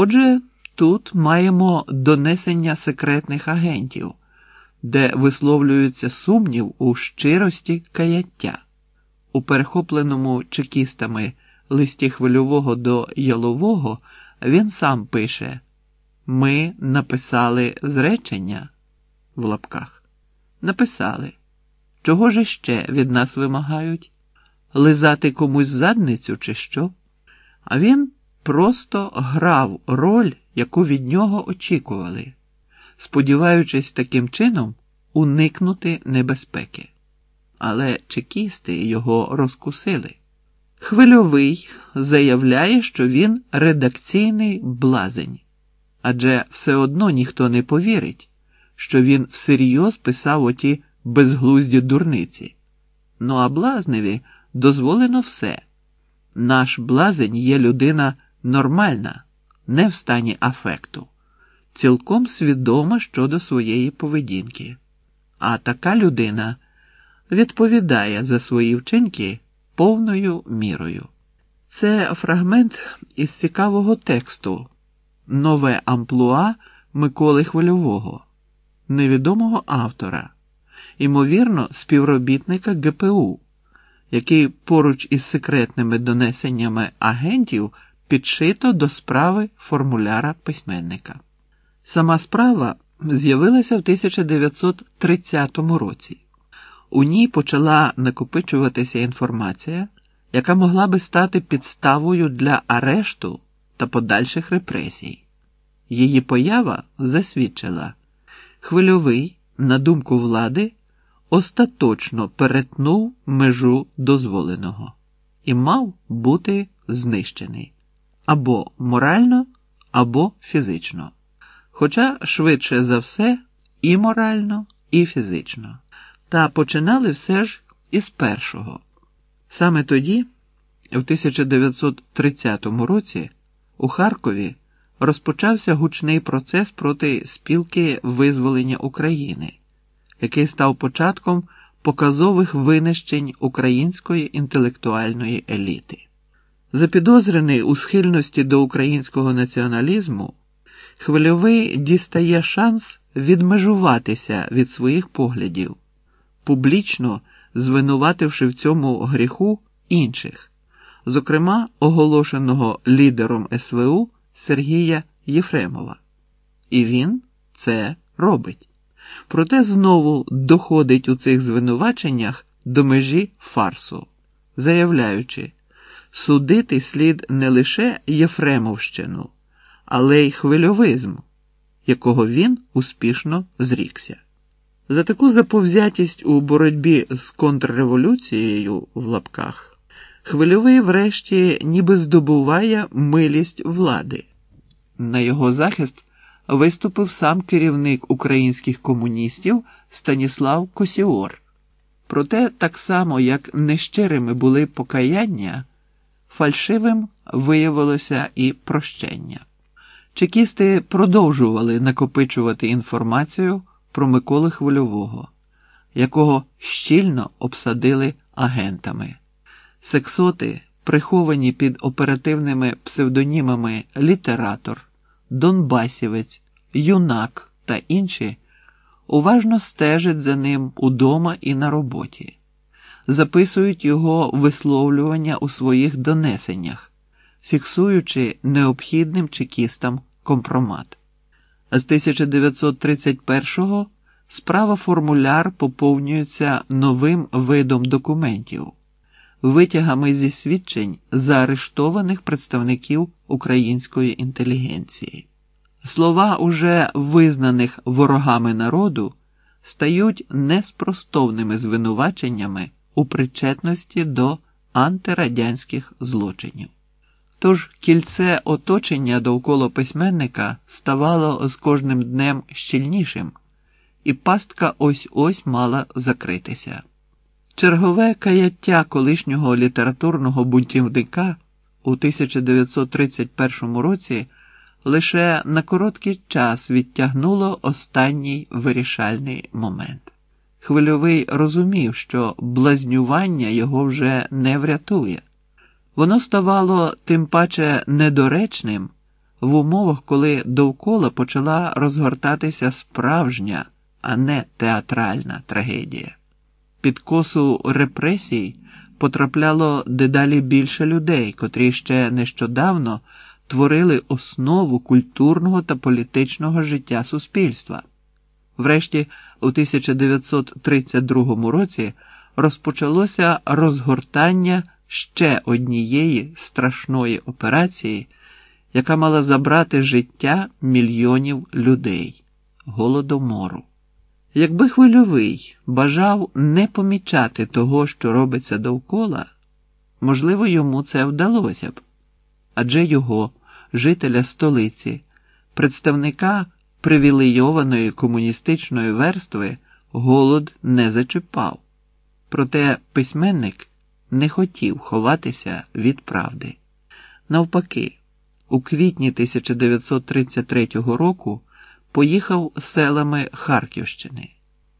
Отже, тут маємо донесення секретних агентів, де висловлюється сумнів у щирості каяття. У перехопленому чекістами листі хвильового до ялового він сам пише: Ми написали зречення в лапках. Написали. Чого ж ще від нас вимагають? Лизати комусь задницю, чи що? А він просто грав роль, яку від нього очікували, сподіваючись таким чином уникнути небезпеки. Але чекісти його розкусили. Хвильовий заявляє, що він редакційний блазень, адже все одно ніхто не повірить, що він всерйоз писав оті безглузді дурниці. Ну а блазневі дозволено все. Наш блазень є людина нормальна, не в стані афекту, цілком свідома щодо своєї поведінки. А така людина відповідає за свої вчинки повною мірою. Це фрагмент із цікавого тексту Нове амплуа Миколи Хвильового, невідомого автора, ймовірно, співробітника ГПУ, який поруч із секретними донесеннями агентів підшито до справи формуляра письменника. Сама справа з'явилася в 1930 році. У ній почала накопичуватися інформація, яка могла би стати підставою для арешту та подальших репресій. Її поява засвідчила, хвильовий, на думку влади, остаточно перетнув межу дозволеного і мав бути знищений або морально, або фізично. Хоча швидше за все і морально, і фізично. Та починали все ж із першого. Саме тоді, в 1930 році, у Харкові розпочався гучний процес проти спілки визволення України, який став початком показових винищень української інтелектуальної еліти. Запідозрений у схильності до українського націоналізму, хвильовий дістає шанс відмежуватися від своїх поглядів публічно звинувативши в цьому гріху інших, зокрема оголошеного лідером СВУ Сергія Єфремова. І він це робить. Проте знову доходить у цих звинуваченнях до межі фарсу, заявляючи, судити слід не лише Єфремовщину, але й хвильовизм, якого він успішно зрікся. За таку заповзятість у боротьбі з контрреволюцією в лапках хвильовий врешті ніби здобуває милість влади. На його захист виступив сам керівник українських комуністів Станіслав Косіор. Проте, так само, як нещирими були покаяння, фальшивим виявилося і прощення. Чекісти продовжували накопичувати інформацію про Миколи Хвильового, якого щільно обсадили агентами. Сексоти, приховані під оперативними псевдонімами літератор, Донбасівець, юнак та інші, уважно стежать за ним удома і на роботі, записують його висловлювання у своїх донесеннях, фіксуючи необхідним чекістам компромат. З 1931-го справа формуляр поповнюється новим видом документів, витягами зі свідчень заарештованих представників української інтелігенції. Слова уже визнаних ворогами народу стають неспростовними звинуваченнями у причетності до антирадянських злочинів. Тож кільце оточення довкола письменника ставало з кожним днем щільнішим, і пастка ось ось мала закритися. Чергове каяття колишнього літературного бунтівника у 1931 році лише на короткий час відтягнуло останній вирішальний момент. Хвильовий розумів, що блазнювання його вже не врятує. Воно ставало тим паче недоречним, в умовах, коли довкола почала розгортатися справжня, а не театральна трагедія. Під косу репресій потрапляло дедалі більше людей, котрі ще нещодавно творили основу культурного та політичного життя суспільства. Врешті, у 1932 році розпочалося розгортання ще однієї страшної операції, яка мала забрати життя мільйонів людей голодомору. Якби хвильовий бажав не помічати того, що робиться довкола, можливо, йому це вдалося б, адже його, жителя столиці, представника привілейованої комуністичної верстви, голод не зачіпав. Проте письменник не хотів ховатися від правди. Навпаки, у квітні 1933 року поїхав селами Харківщини.